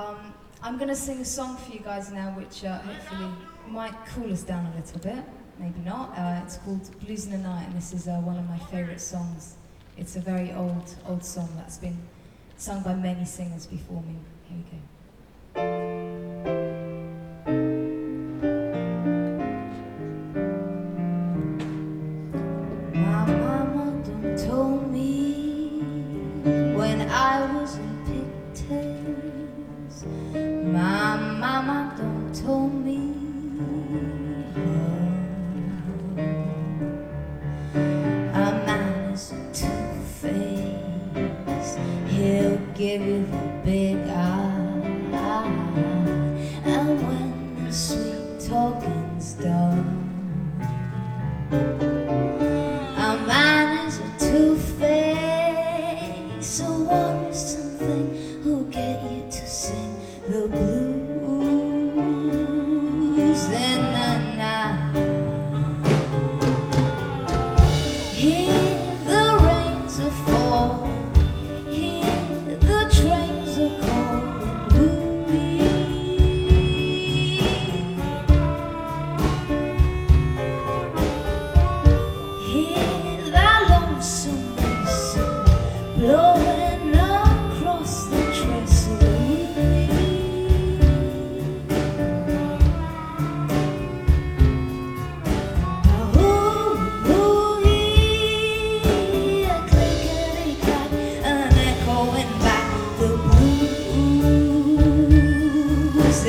Um, I'm going to sing a song for you guys now, which uh, hopefully might cool us down a little bit. Maybe not. Uh, it's called Blues in the Night, and this is uh, one of my favourite songs. It's a very old, old song that's been sung by many singers before me. Here we go. my mom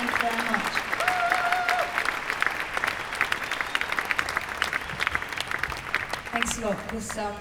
Thank you very. Thanks a lot. This, um,